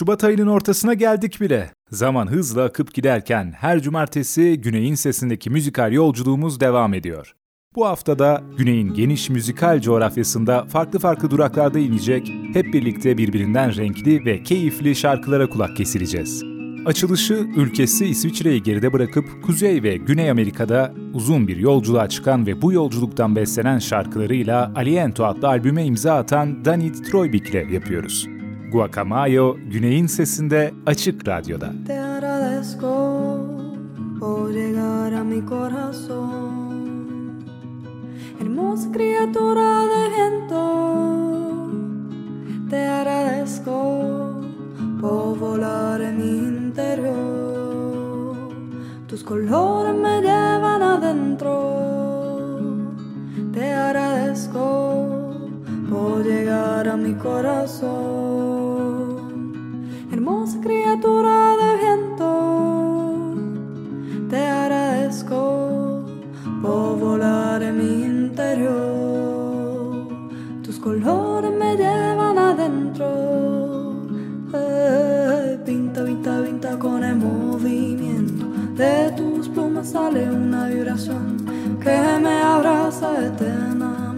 Şubat ayının ortasına geldik bile. Zaman hızla akıp giderken her cumartesi Güney'in sesindeki müzikal yolculuğumuz devam ediyor. Bu haftada Güney'in geniş müzikal coğrafyasında farklı farklı duraklarda inecek, hep birlikte birbirinden renkli ve keyifli şarkılara kulak kesileceğiz. Açılışı ülkesi İsviçre'yi geride bırakıp Kuzey ve Güney Amerika'da uzun bir yolculuğa çıkan ve bu yolculuktan beslenen şarkılarıyla Aliento adlı albüme imza atan Danit Troybik ile yapıyoruz. Guacamayo, Güney'in sesinde Açık Radyo'da. Te agradezco por llegar a mi corazón. Hermosa criatura de viento Te agradezco por volar en mi interior. Tus colores me llevan adentro. Te agradezco por llegar a mi corazón hermosa criatura de viento, te agradezco por volar en mi interior. Tus colores me llevan adentro. Eh, pinta, pinta, pinta con el movimiento. De tus plumas sale una vibración que me abraza eternamente,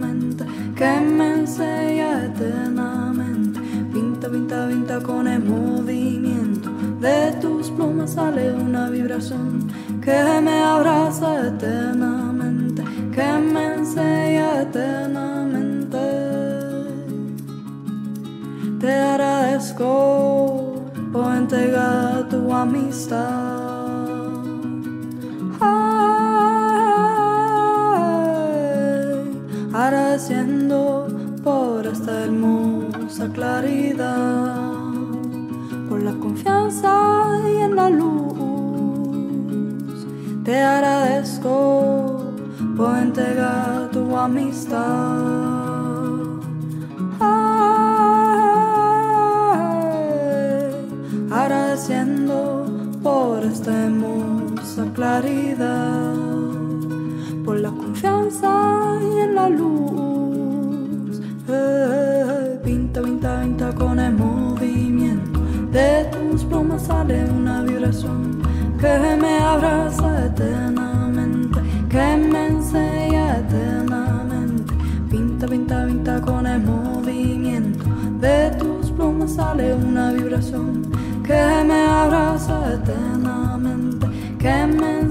que me enseña eternamente. Pinta, pinta, pinta con el movimiento. De tus plumas sale una vibración que me abraza eternamente, que me enseña eternamente. Te agradezco por entregar tu amistad. Claridad, por la confianza y en la luz. Te agradezco por entregar tu amistad. Agradeciendo por esta hermosa claridad, con el movimiento. De tus plumas sale una vibración que me abraza eternamente, que me enseña eternamente. Pinta, pinta, pinta con el movimiento. De tus plumas sale una vibración que me abraza eternamente, que me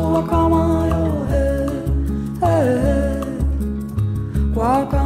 walk on my head, hey. walk on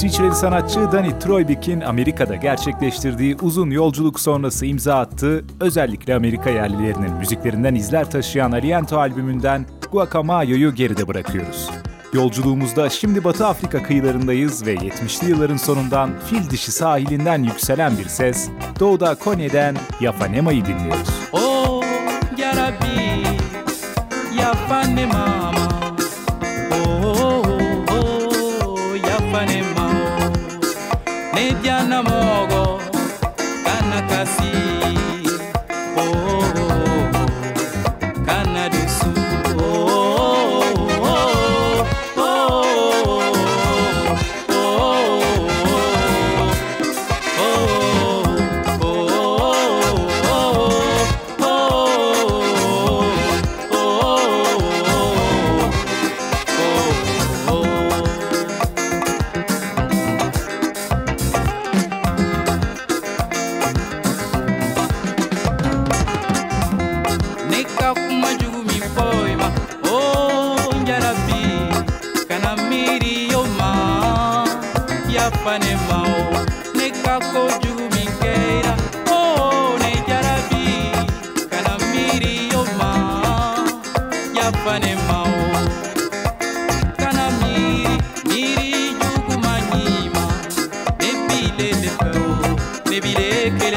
İsviçreli sanatçı Danny Troybik'in Amerika'da gerçekleştirdiği uzun yolculuk sonrası imza attığı, özellikle Amerika yerlilerinin müziklerinden izler taşıyan Aliento albümünden Guacamayo'yu geride bırakıyoruz. Yolculuğumuzda şimdi Batı Afrika kıyılarındayız ve 70'li yılların sonundan fil dişi sahilinden yükselen bir ses, Doğuda Kone'den Yafanema'yı dinliyoruz. Oh, Yarabi, Yafanema. Nibireke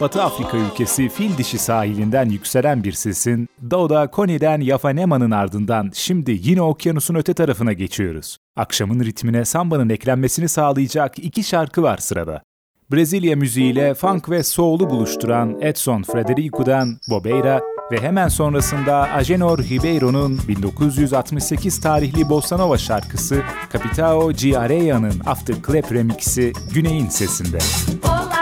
Batı Afrika ülkesi Fil Dişi sahilinden yükselen bir sesin Dauda Koni'den Yafanema'nın ardından şimdi yine okyanusun öte tarafına geçiyoruz. Akşamın ritmine sambanın eklenmesini sağlayacak iki şarkı var sırada. Brezilya müziğiyle funk ve soul'u buluşturan Edson Frederico'dan Bobeira ve hemen sonrasında Agenor Ribeiro'nun 1968 tarihli Bossa Nova şarkısı Capitao G. Arella'nın After Clap remixi Güney'in sesinde. Olá.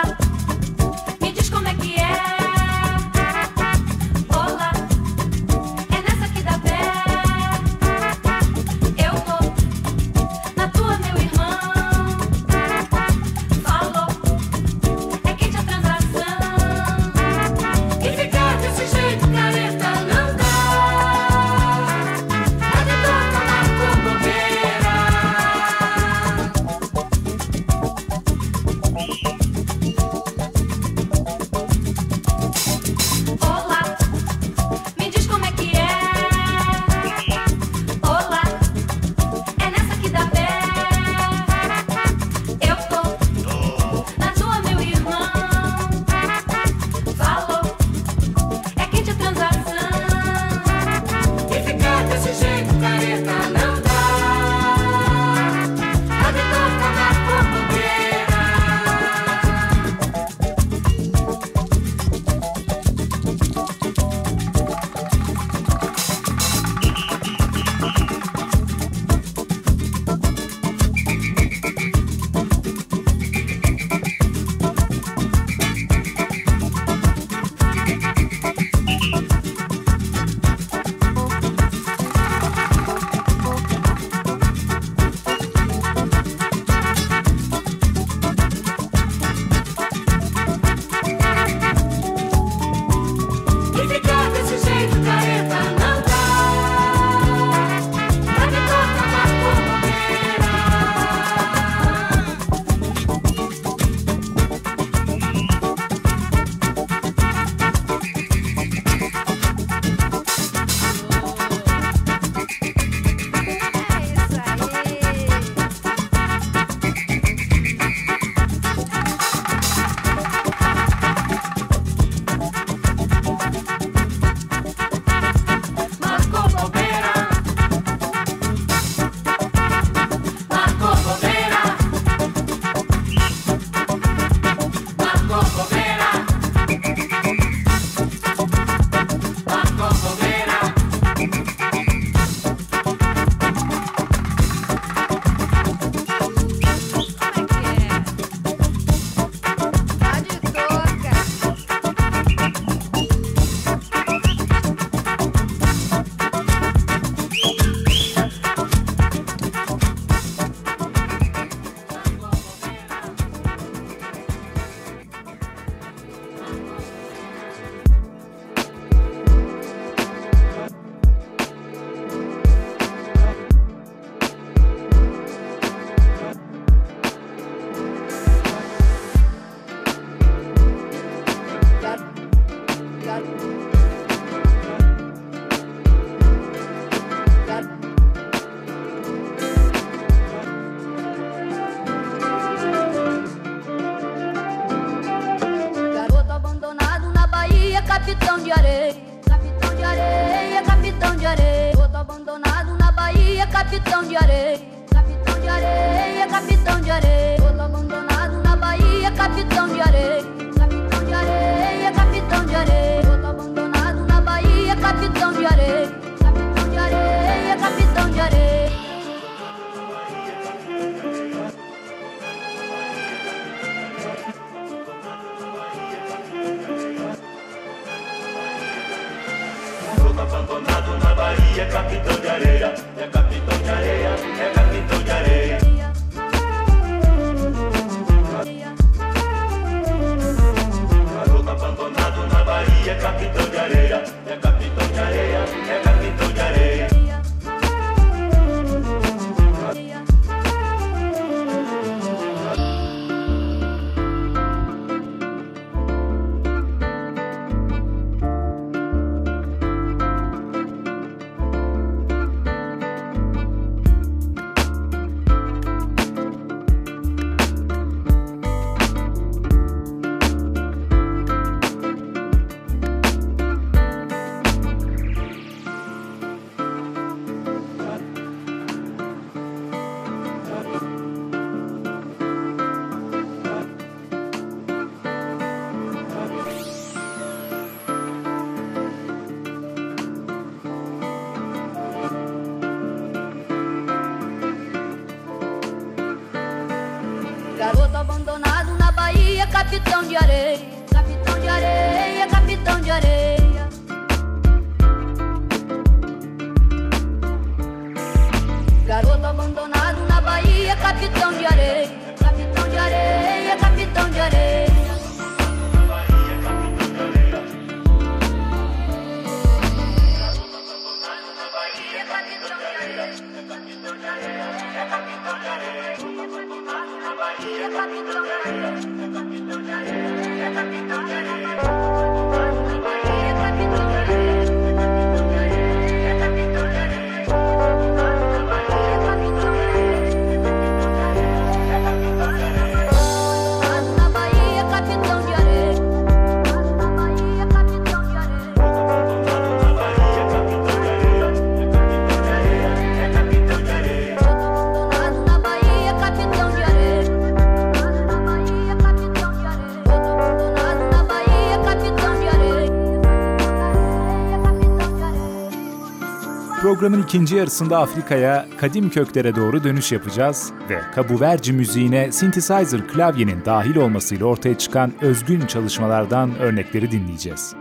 Programın ikinci yarısında Afrika'ya, kadim köklere doğru dönüş yapacağız ve Kabuverci müziğine synthesizer klavyenin dahil olmasıyla ortaya çıkan özgün çalışmalardan örnekleri dinleyeceğiz.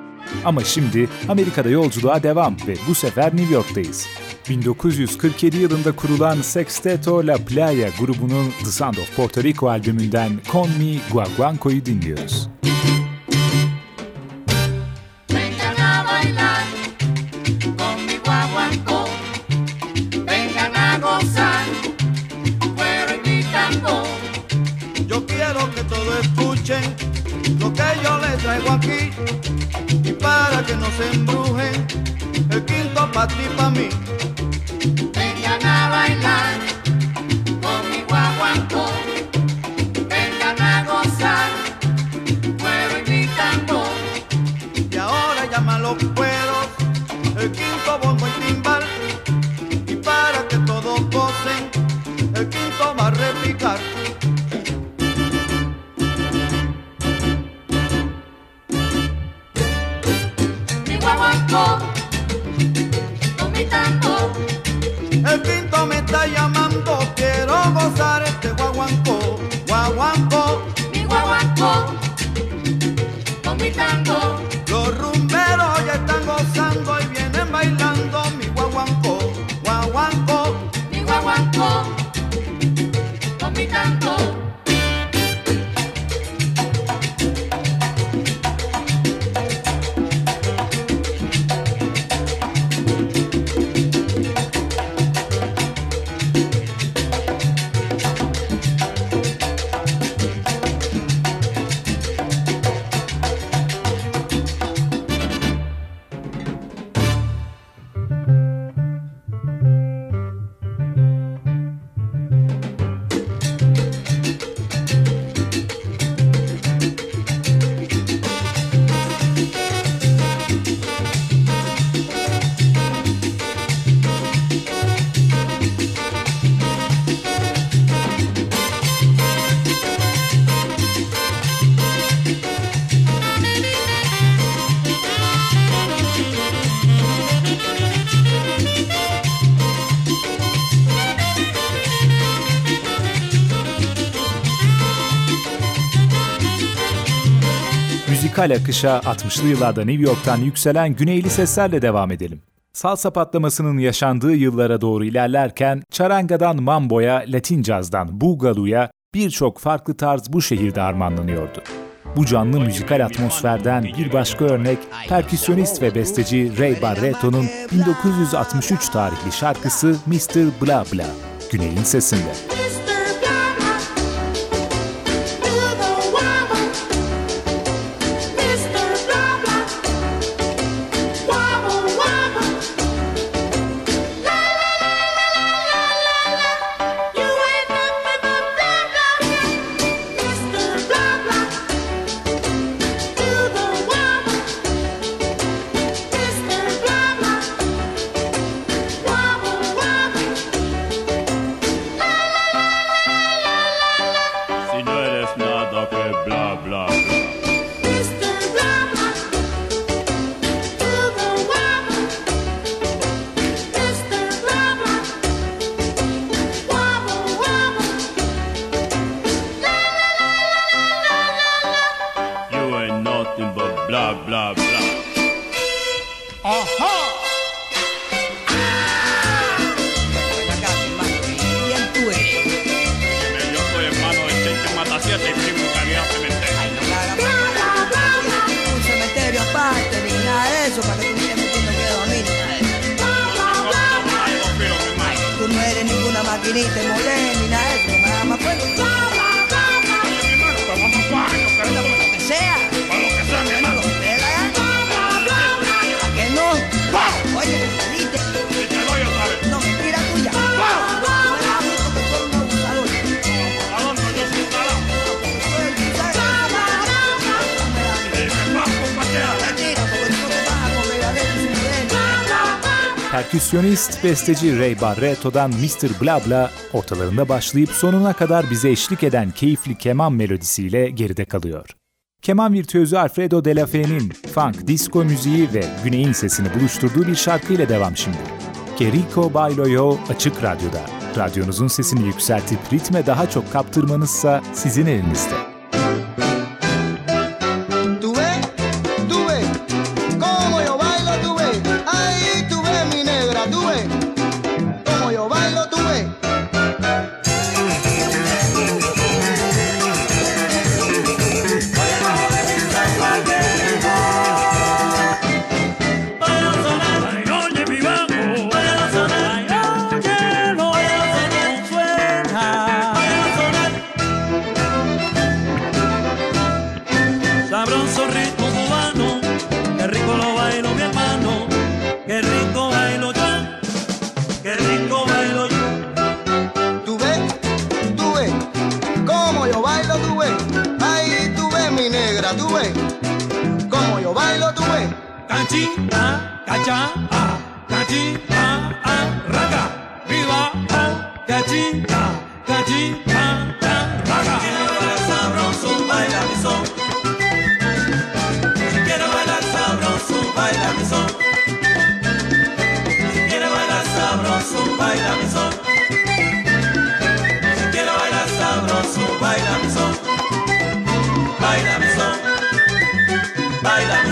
Ama şimdi Amerika'da yolculuğa devam ve bu sefer New York'tayız. 1947 yılında kurulan Sexteto La Playa grubunun The Sound of Puerto Rico albümünden Con Mi Guaguanco'yu dinliyoruz. Se embrujen el quinto pa' ti pa' mí müzikal akışa 60'lı yıllarda New York'tan yükselen güneyli seslerle devam edelim. Salsa patlamasının yaşandığı yıllara doğru ilerlerken Charanga'dan Mambo'ya, Latin cazdan Bugalu'ya birçok farklı tarz bu şehirde armağanlanıyordu. Bu canlı müzikal atmosferden bir başka örnek perküsyonist ve besteci Ray Barreto'nun 1963 tarihli şarkısı Mr. Bla Bla, Güney'in sesinde. perküsyonist, besteci Ray Barreto'dan Mr. Blabla ortalarında başlayıp sonuna kadar bize eşlik eden keyifli keman melodisiyle geride kalıyor. Keman virtüözü Alfredo Delafe'nin funk, disco müziği ve güneyin sesini buluşturduğu bir şarkıyla devam şimdi. Kerico Bailoyo Açık Radyo'da. Radyonuzun sesini yükseltip ritme daha çok kaptırmanızsa sizin elinizde. Bailame son, bailame.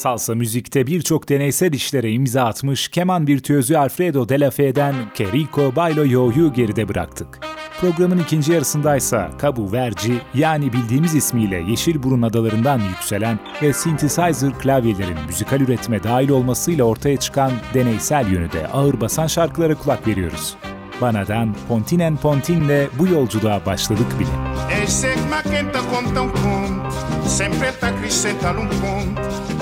Salsa müzikte birçok deneysel işlere imza atmış keman virtüözü Alfredo de la Fe'den Querico Bailo Yo'yu geride bıraktık. Programın ikinci yarısındaysa Cabo Verci yani bildiğimiz ismiyle Yeşilburun adalarından yükselen ve synthesizer klavyelerin müzikal üretime dahil olmasıyla ortaya çıkan deneysel yönü de ağır basan şarkılara kulak veriyoruz. Bana'dan Pontinen Pontin'le bu yolculuğa başladık bile.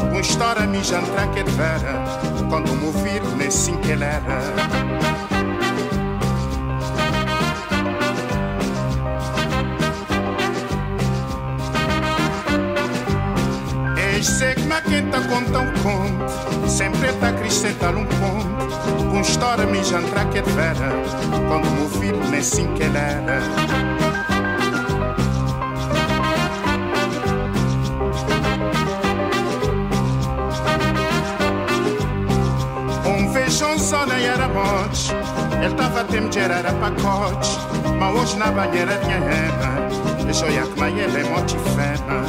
Uma história me jantra que é vera, quando movir nessin che l'era. Segna que quinta conta um conto, sempre está acrescentando um ponto. Com história me jantra que é vera, quando movir nessin que l'era. Eltafa tym dzierara pakoć, małoś na banierę dniena, Wyszo jak ma jele moci fena.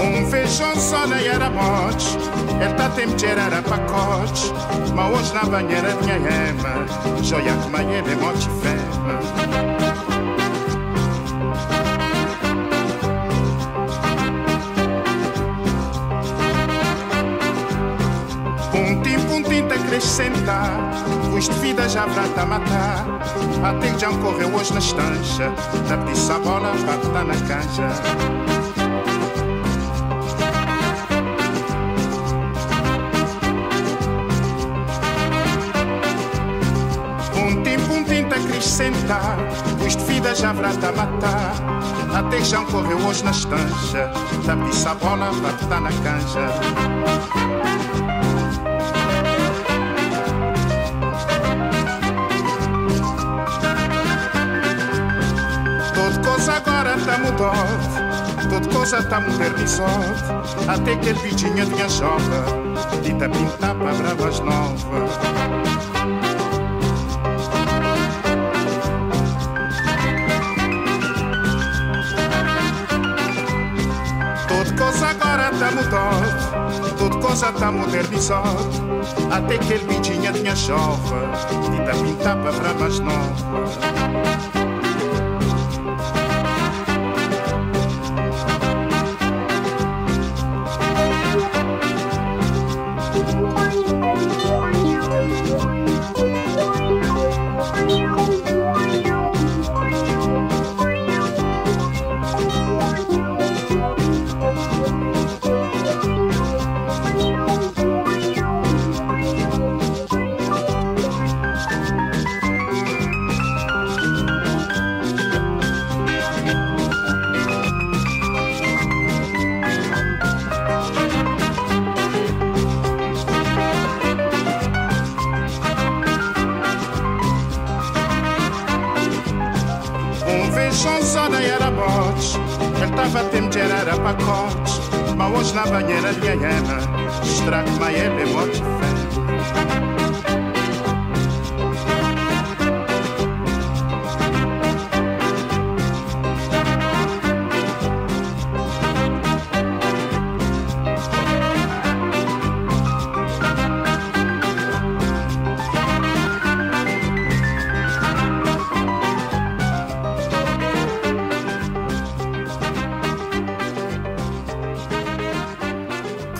Um feijão só na era mote, Elta tym dzierara pakoć, małoś na banierę dniena, Wyszo jak ma jele moci fena. Acrescentar Custo de vida já vrata matar. Até já correu hoje na estancha. Da pedir a bola, bate na canja. Puntim, puntim, te acrescentar. Custo de vida já a matar. Até já correu hoje na estancha. Da pedir a bola, bate na canja tot, tot cosa t'ha modernitzat. A que el bitxinyo t'hi aixofa i t'ha pintat braves noves. Tot cosa agora t'ha mutat, tot cosa t'ha modernitzat. até que el bitxinyo t'hi aixofa i t'ha pintat braves noves.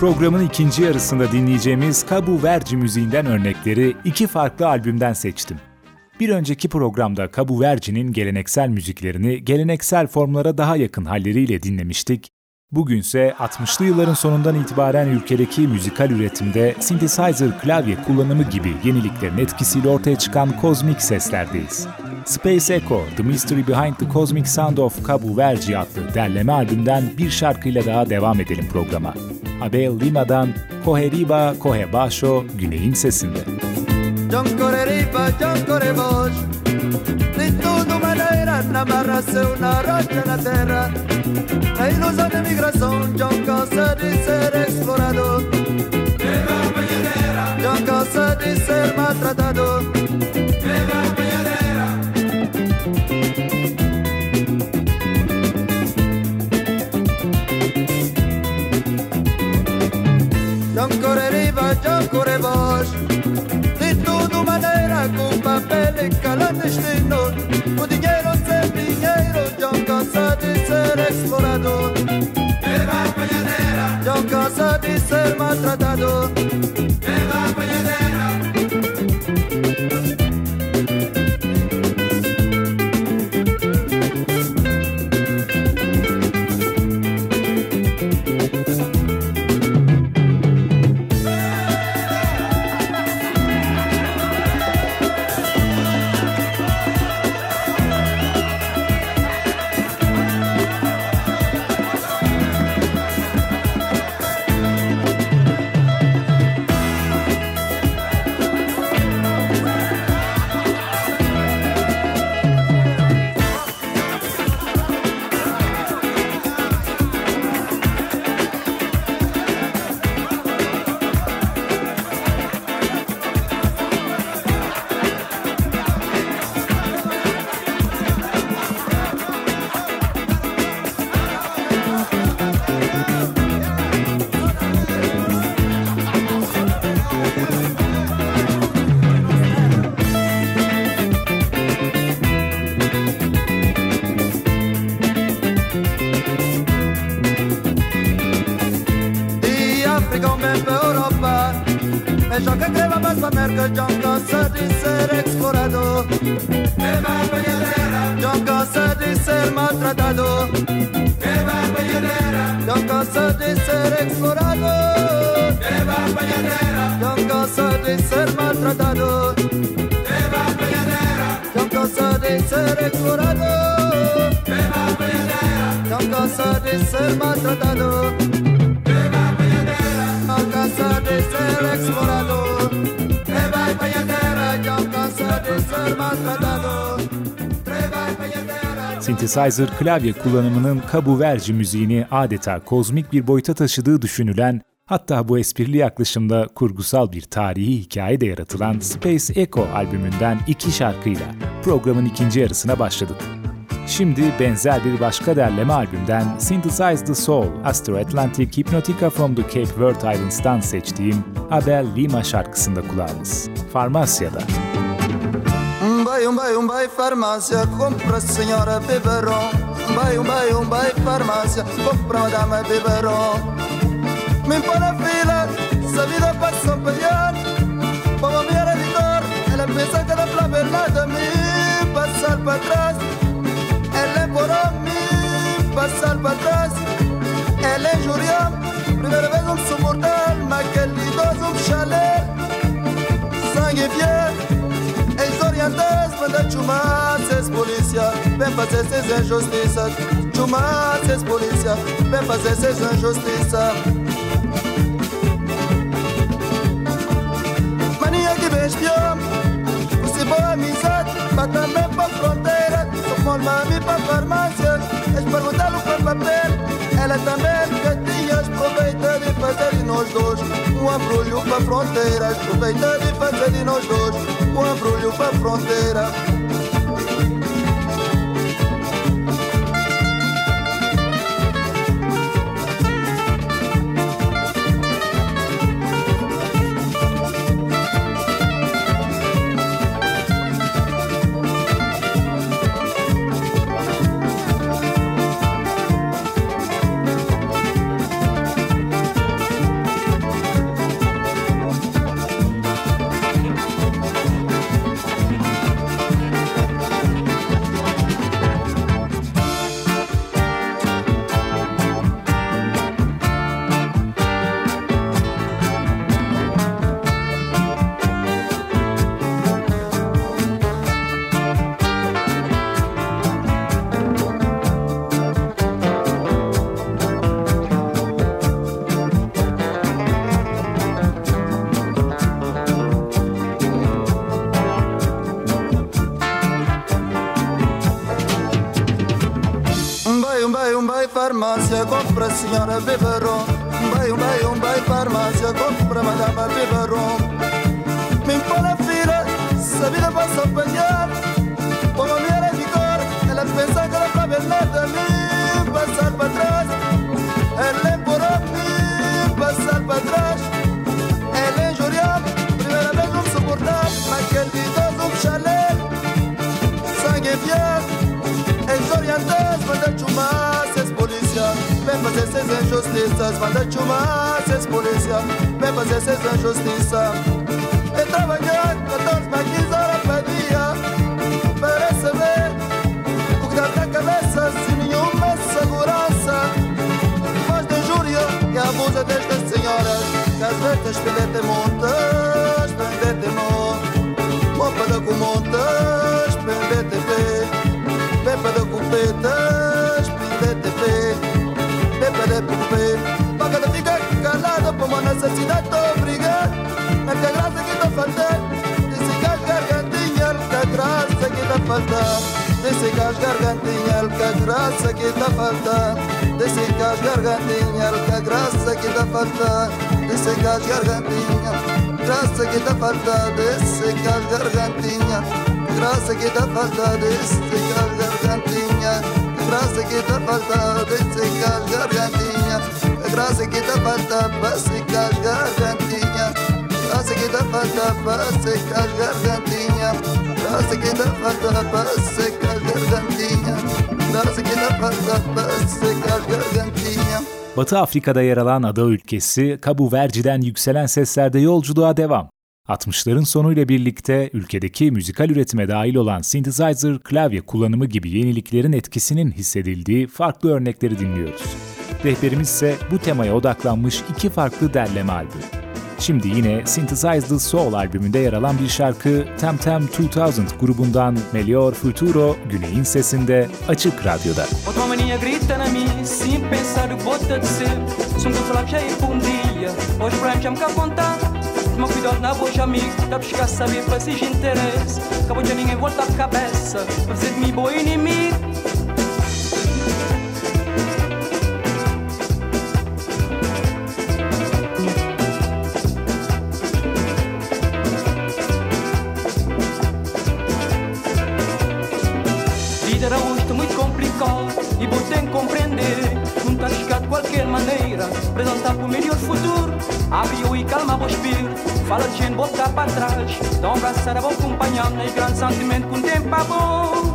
Programın ikinci yarısında dinleyeceğimiz Cabo Verci müziğinden örnekleri iki farklı albümden seçtim. Bir önceki programda Cabo Verci'nin geleneksel müziklerini geleneksel formlara daha yakın halleriyle dinlemiştik. Bugünse 60'lı yılların sonundan itibaren ülkedeki müzikal üretimde synthesizer klavye kullanımı gibi yeniliklerin etkisiyle ortaya çıkan kozmik seslerdeyiz. Space Echo, The Mystery Behind the Cosmic Sound of Cabo Verci adlı derleme albümden bir şarkıyla daha devam edelim programa. Abel Lima'dan Coheriba Cohe Baixo Güney'in sesinde. John na barra seu na rocha na terra. A ilusão da migração, John cansa de ser explorado. John cansa de ser maltratado. John correriva, John corre voz. De tudo maneira, com papel e calando destino. adorador. Eva Mañanera. Don Casa dice el maltratador. explorado. Deba Peñatera. Con cosa de ser maltratado. Deba Peñatera. Con cosa de ser explorado. Deba Peñatera. Con cosa de ser maltratado. Deba Peñatera. Con cosa de ser explorado. Deba Peñatera. Con de ser maltratado. Synthesizer klavye kullanımının Cabo Verde müziğini adeta kozmik bir boyuta taşıdığı düşünülen, hatta bu esprili yaklaşımda kurgusal bir tarihi hikaye de yaratılan Space Echo albümünden iki şarkıyla programın ikinci yarısına başladık. Şimdi benzer bir başka derleme albümden Synthesize the Soul, Astro Atlantic Hypnotica from the Cape Verde Islands'tan seçtiğim Abel Lima şarkısında kulağımız. Farmasya'da. vai, um vai, um vai, farmácia, compra senhora vai, um vai, um vai, farmácia, compra madame biberon. Min por la fila, sabida para São Pedro, como mi era vigor, ela pensa que la flavela de mí, pasar para atrás, ela por mí, pasar para atrás, ela injuria, primera vez un su mortal, ma un chalet, sangue fiel. orientez Manda ciumațes polícia Vem fazer vocês injustiça Ciumațes polícia Vem fazer vocês injustiças. Mania que vem espião Se boa amizade Mas também para fronteira Sou forma a mim para farmácia És perguntar o a pele Ela também que tinhas de fazer de nós dois Um abrulho para fronteiras Proveita de fazer de nós dois quando olho pra fronteira. Farmácia, compra a senhora biberon. Vai, um vai, vai, farmácia, compra a madama biberon. Me põe na fila, se a vida passa a apanhar. Como a mulher é de cor, ela pensa que ela vai ver nada me passar para trás. Ela é por mim, passar para trás. Ela é injuriada, primeira vez não suportar. Naquele um chalé, sangue enfiado. Ex-orientais, manda chumar. Pe fazer seis injustiças chumar esses polícia fazer essas injustiças E trabalhar 14 para 15 horas por dia Para receber O que dá na cabeça Sem nenhuma segurança. Mas de injúria que abusa destas senhoras Que às vezes pendete montas Pendete montas Mopa da com Desigas gargantinha, alca graça que tá faltando. Desigas gargantinha, alca graça que tá faltando. Desigas gargantinha, graça que tá faltando. Desigas gargantinha, graça que tá faltando. Desigas gargantinha, graça que tá faltando. Desigas gargantinha, graça que tá faltando. Desigas gargantinha, graça que tá faltando. Desigas gargantinha. Graça que está faltando Disse que as gargantinhas Batı Afrika'da yer alan ada ülkesi Cabo Verde'den yükselen seslerde yolculuğa devam. 60'ların sonuyla birlikte ülkedeki müzikal üretime dahil olan synthesizer, klavye kullanımı gibi yeniliklerin etkisinin hissedildiği farklı örnekleri dinliyoruz. Rehberimiz ise bu temaya odaklanmış iki farklı derleme aldı. Şimdi yine Synthesized Soul albümünde yer alan bir şarkı Temtem 2000 grubundan Melior Futuro Güney'in sesinde Açık Radyo'da. Ser. Me. Toma cuidado na boa amigo, dá pra buscar saber para se interesse. Acabou de a cabeça, pra de mim bom inimigo. Abriu e calma o espírito, fala de gente, voltar para trás. Dá um abraço a bom companhão, nem grande sentimento com tempo é bom.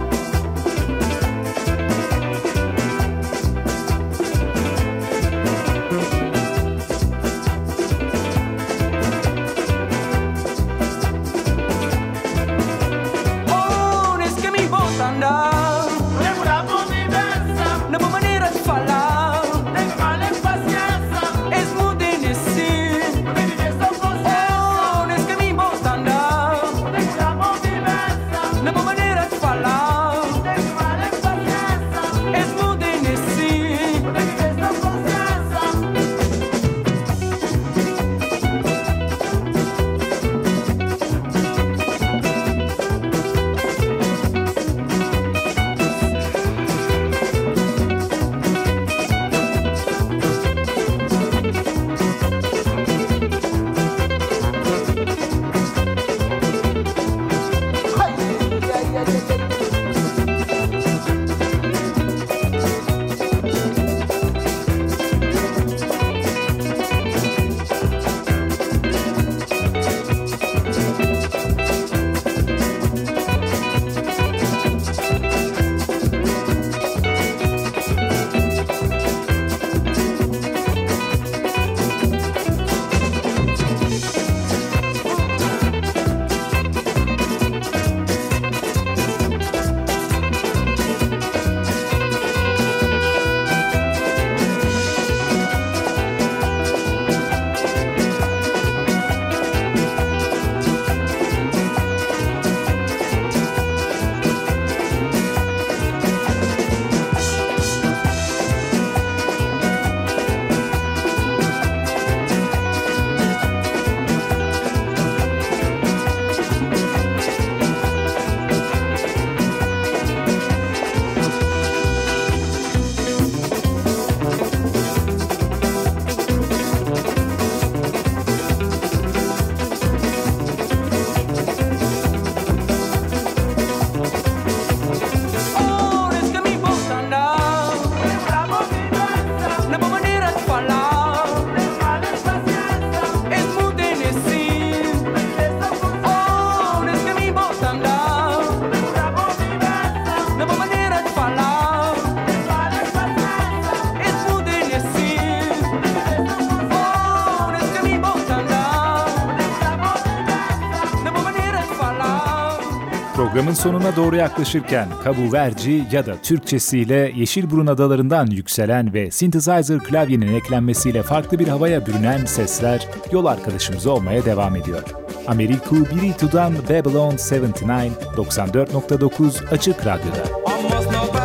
Programın sonuna doğru yaklaşırken Kabu Verci ya da Türkçesiyle Yeşilburun adalarından yükselen ve synthesizer klavyenin eklenmesiyle farklı bir havaya bürünen sesler yol arkadaşımız olmaya devam ediyor. Ameriku Biritu'dan Babylon 79 94.9 Açık Radyo'da.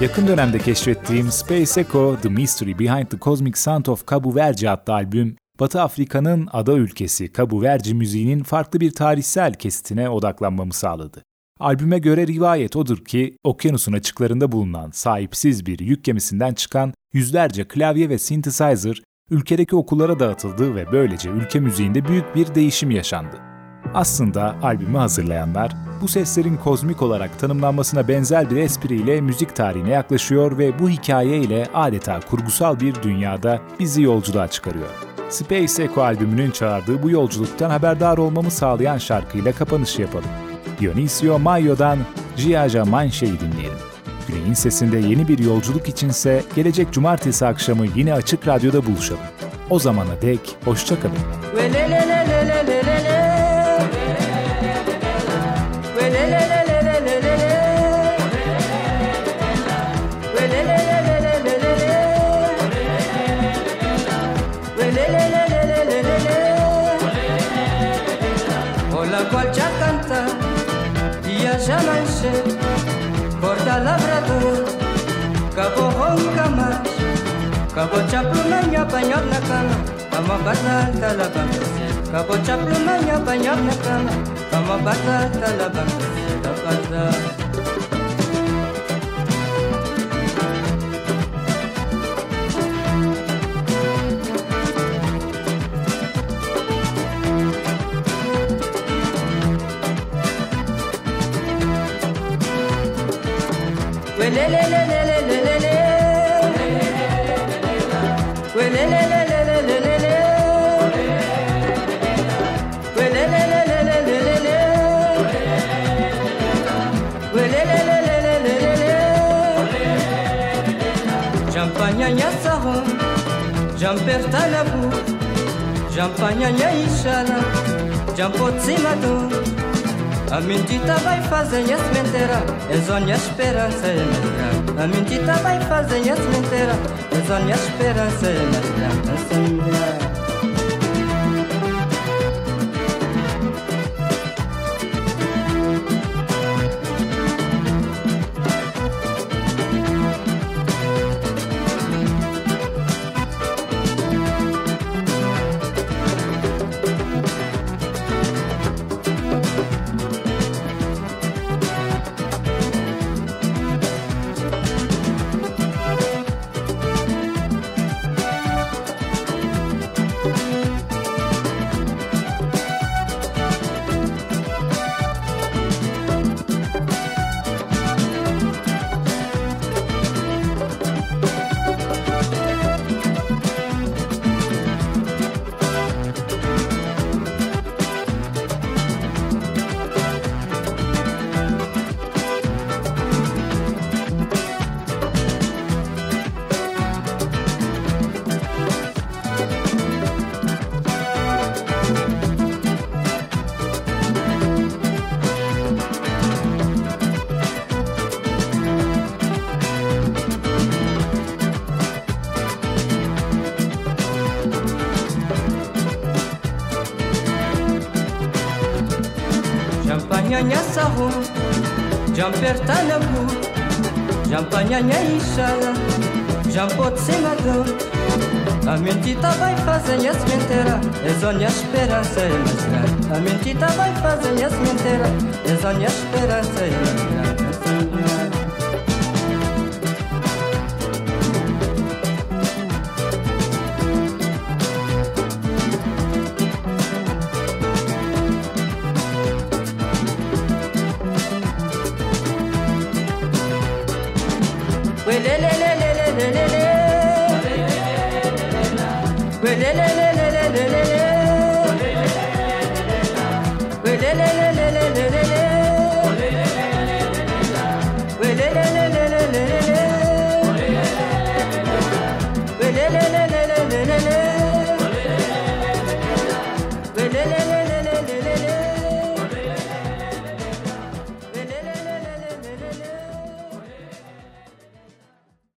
Yakın dönemde keşfettiğim Space Echo, The Mystery Behind the Cosmic Sound of Cabo Verde adlı albüm, Batı Afrika'nın ada ülkesi Cabo Verde müziğinin farklı bir tarihsel kesitine odaklanmamı sağladı. Albüme göre rivayet odur ki, okyanusun açıklarında bulunan sahipsiz bir yük gemisinden çıkan yüzlerce klavye ve synthesizer, ülkedeki okullara dağıtıldı ve böylece ülke müziğinde büyük bir değişim yaşandı. Aslında albümü hazırlayanlar bu seslerin kozmik olarak tanımlanmasına benzer bir espriyle müzik tarihine yaklaşıyor ve bu hikaye ile adeta kurgusal bir dünyada bizi yolculuğa çıkarıyor. Space Echo albümünün çağırdığı bu yolculuktan haberdar olmamı sağlayan şarkıyla kapanış yapalım. Dionisio Maio'dan Giaja Manche'yi dinleyelim. Güney'in sesinde yeni bir yolculuk içinse gelecek cumartesi akşamı yine Açık Radyo'da buluşalım. O zamana dek hoşçakalın. Kapoçaplının yapanyol nakana Kama batal talabam Kapoçaplının yapanyol nakana Kama batal talabam Kapata Le le le le jampertalabu jampanhanhaixala jampotzinador a mentita vai fazer essa mentira é só minha esperança é minha a mentita vai fazer essa mentira é só minha esperança é mentira. libertin à bout. Champagne à Jampot semador. A mentita vai fazer as mentira, é só minha esperança é mais A mentita vai fazer as mentira, é só minha esperança é e mais